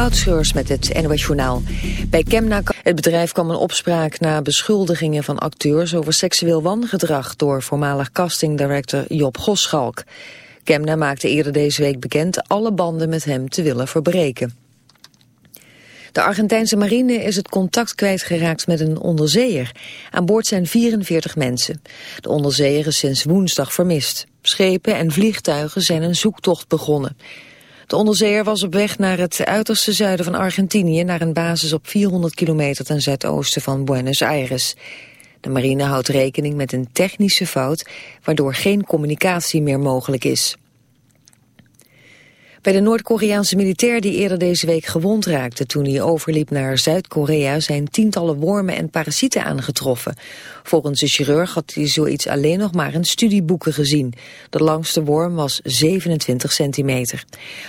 Moutschreurs met het NOS Journaal. Bij Kemna, het bedrijf kwam een opspraak na beschuldigingen van acteurs over seksueel wangedrag door voormalig castingdirector Job Goschalk. Kemna maakte eerder deze week bekend alle banden met hem te willen verbreken. De Argentijnse marine is het contact kwijtgeraakt met een onderzeeër. Aan boord zijn 44 mensen. De onderzeeër is sinds woensdag vermist. Schepen en vliegtuigen zijn een zoektocht begonnen. De onderzeeër was op weg naar het uiterste zuiden van Argentinië... naar een basis op 400 kilometer ten zuidoosten van Buenos Aires. De marine houdt rekening met een technische fout... waardoor geen communicatie meer mogelijk is. Bij de Noord-Koreaanse militair die eerder deze week gewond raakte toen hij overliep naar Zuid-Korea zijn tientallen wormen en parasieten aangetroffen. Volgens de chirurg had hij zoiets alleen nog maar in studieboeken gezien. De langste worm was 27 centimeter.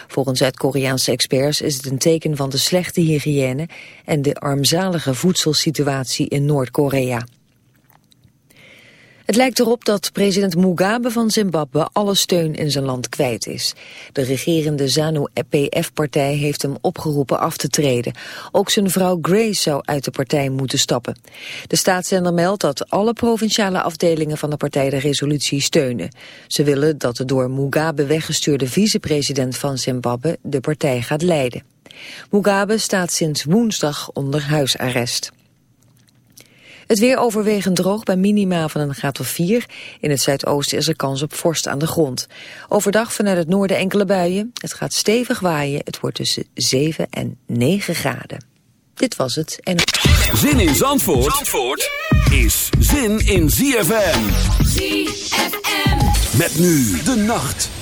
Volgens Zuid-Koreaanse experts is het een teken van de slechte hygiëne en de armzalige voedselsituatie in Noord-Korea. Het lijkt erop dat president Mugabe van Zimbabwe alle steun in zijn land kwijt is. De regerende ZANU-PF-partij heeft hem opgeroepen af te treden. Ook zijn vrouw Grace zou uit de partij moeten stappen. De staatszender meldt dat alle provinciale afdelingen van de partij de resolutie steunen. Ze willen dat de door Mugabe weggestuurde vicepresident van Zimbabwe de partij gaat leiden. Mugabe staat sinds woensdag onder huisarrest. Het weer overwegend droog bij minima van een graad of 4. In het zuidoosten is er kans op vorst aan de grond. Overdag vanuit het noorden enkele buien. Het gaat stevig waaien. Het wordt tussen 7 en 9 graden. Dit was het. En... Zin in Zandvoort, Zandvoort is zin in ZFM. ZFM. Met nu de nacht.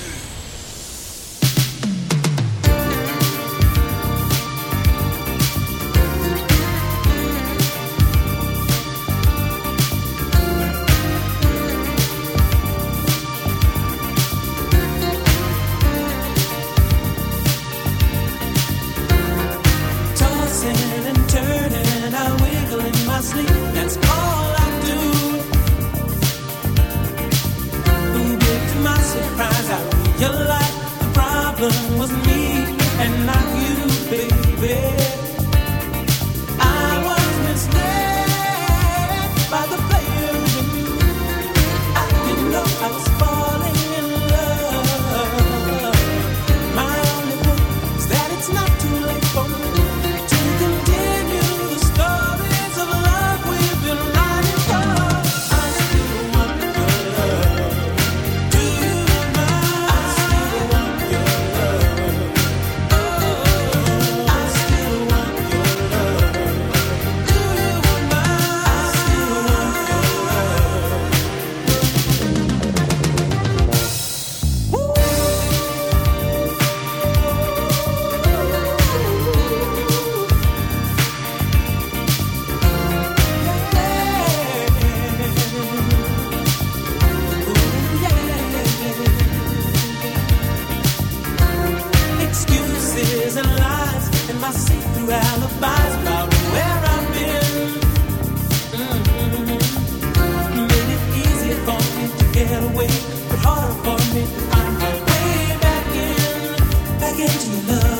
to love.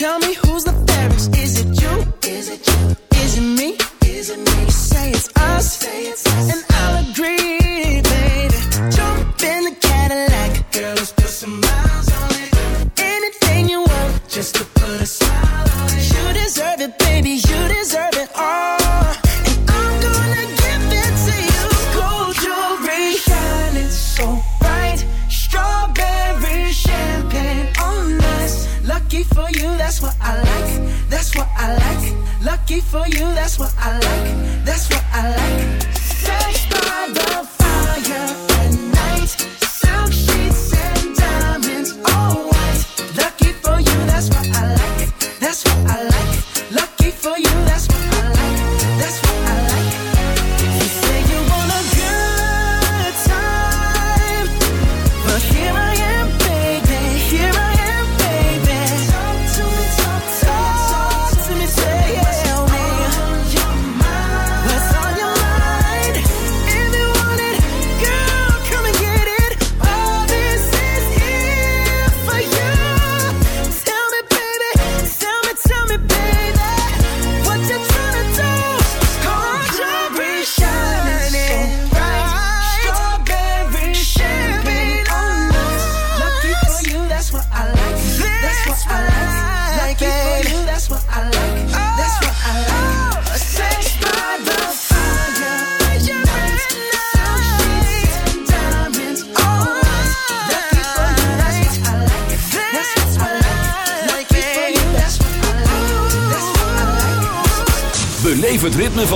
Tell me who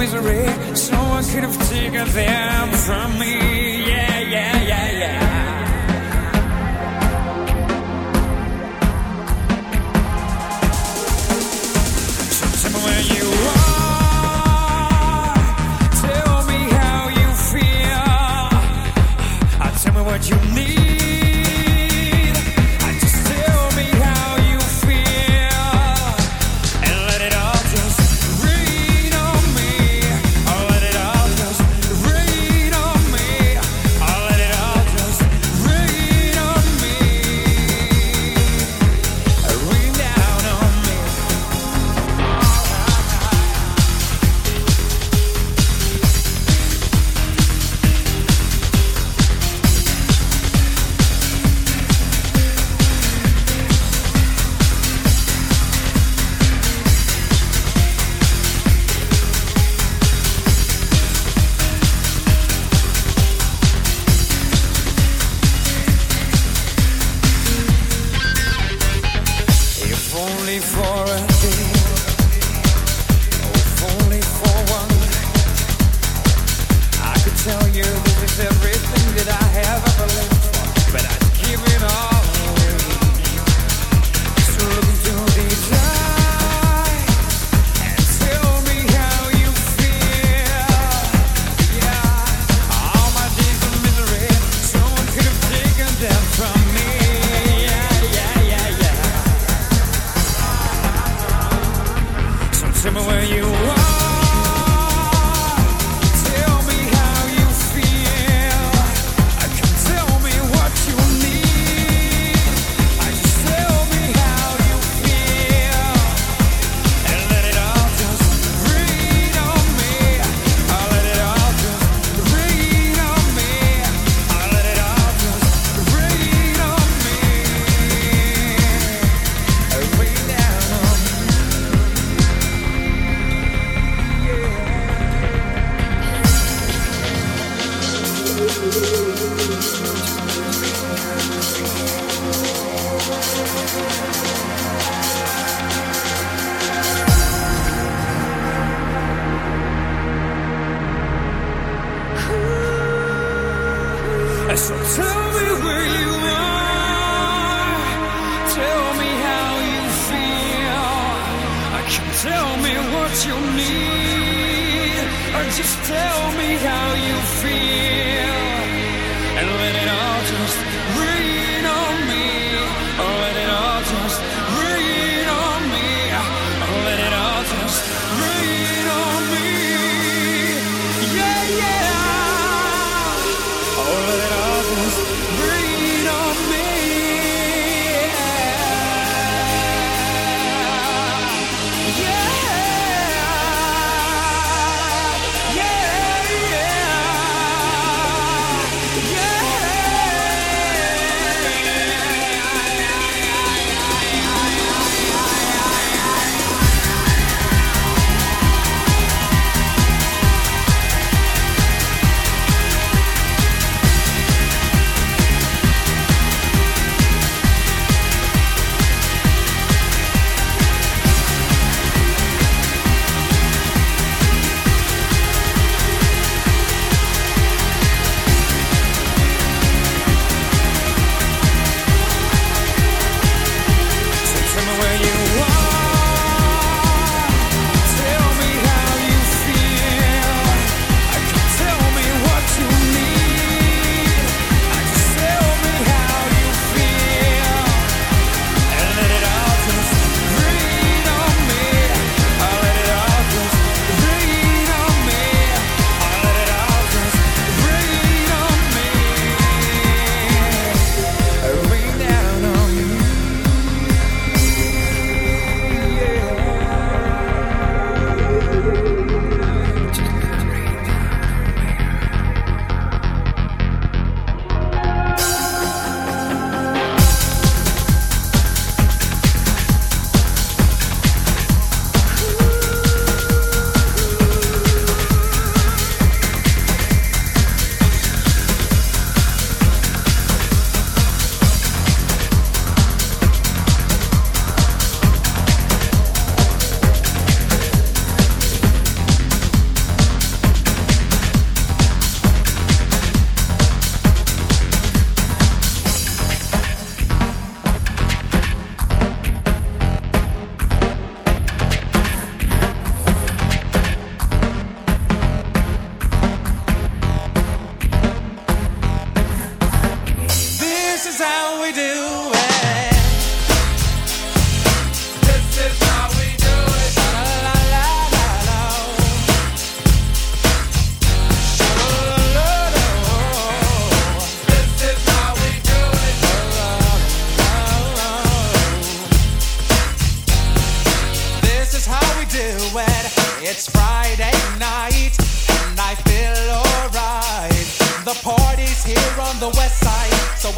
misery. So I could have taken them from me.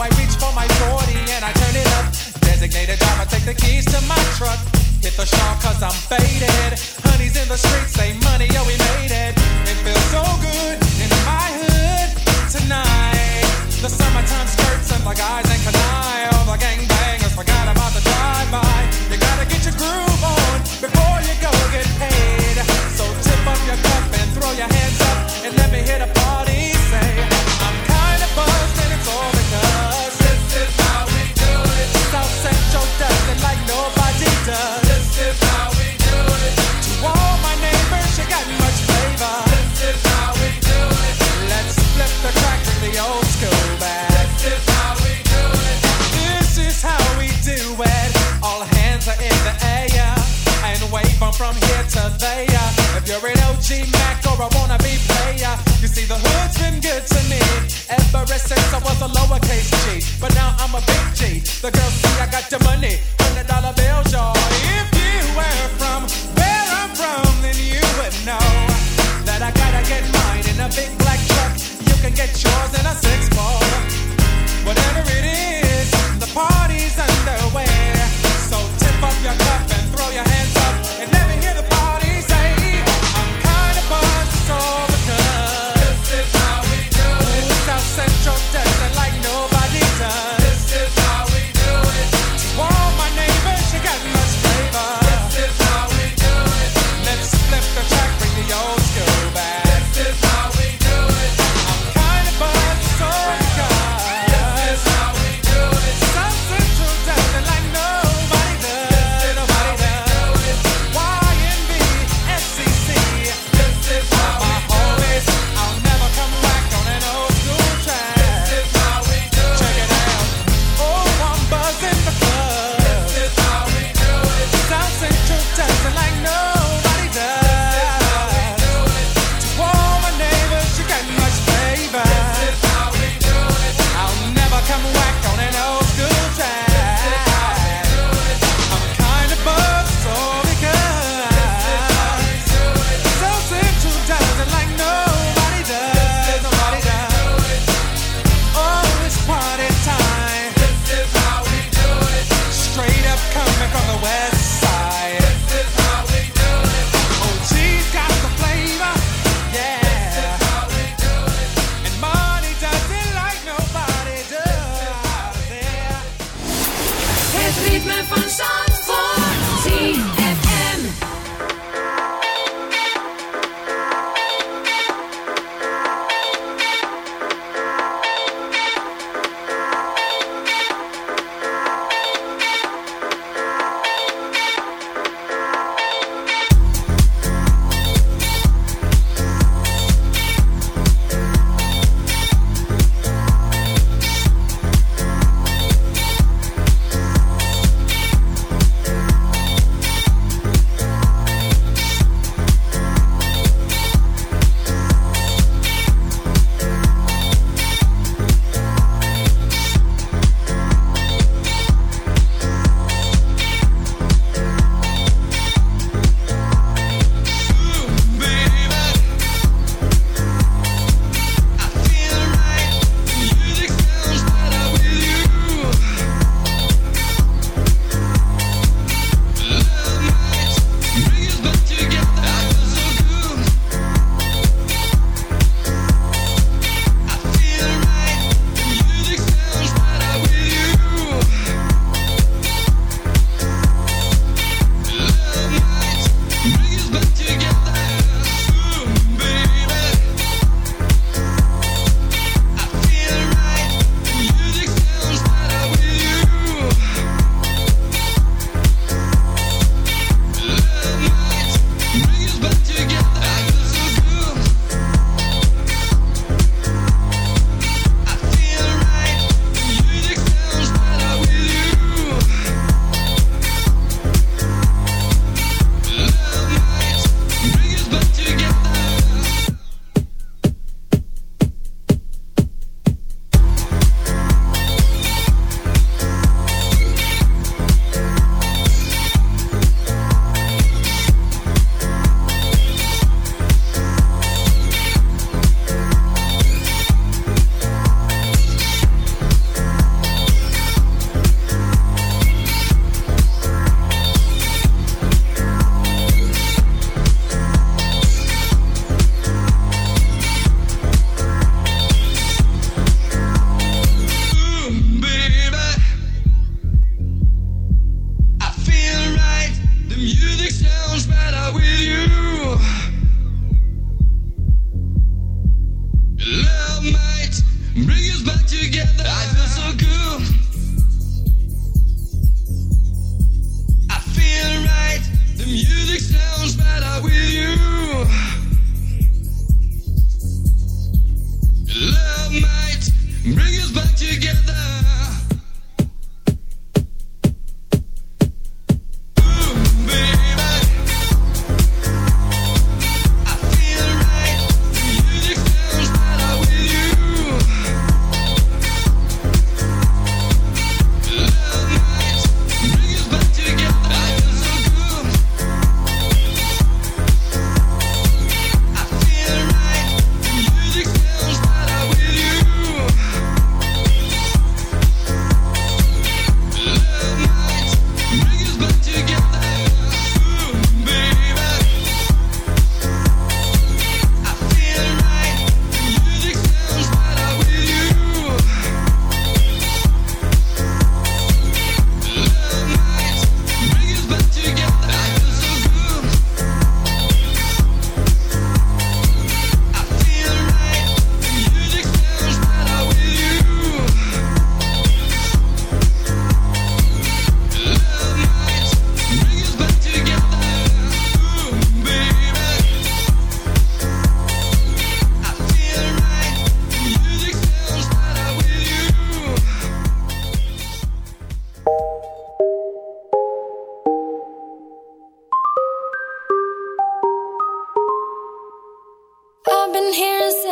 I reach for my 40 and I turn it up. Designated driver, take the keys to my truck. Hit the shop cause I'm faded. Honey's in the streets, say money, yo, we made The girls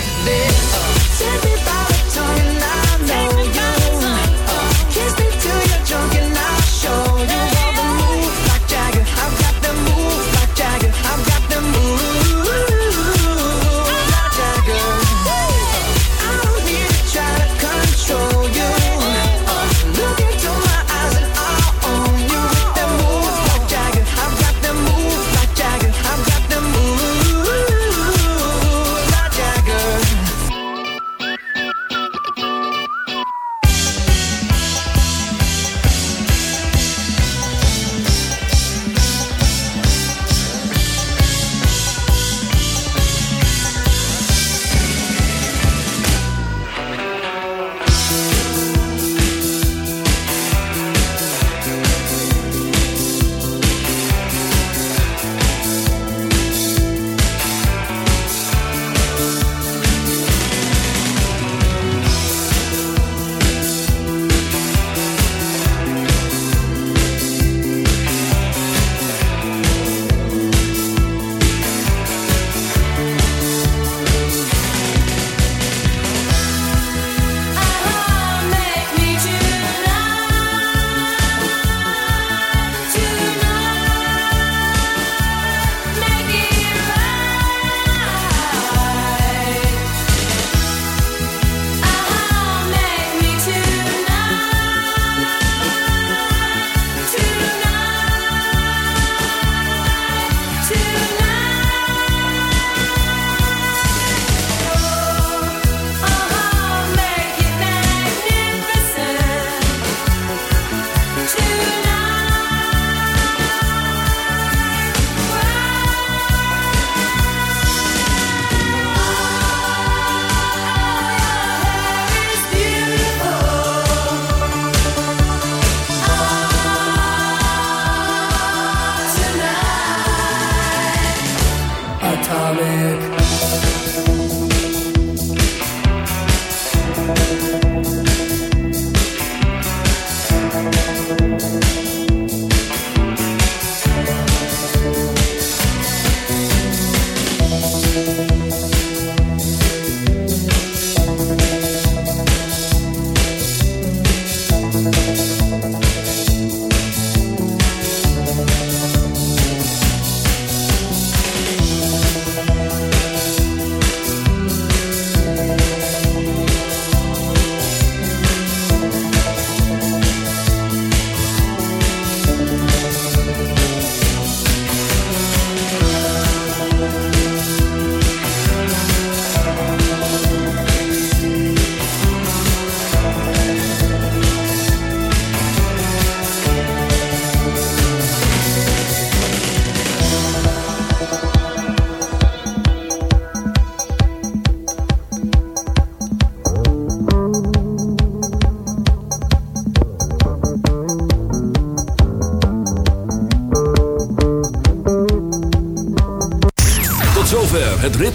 back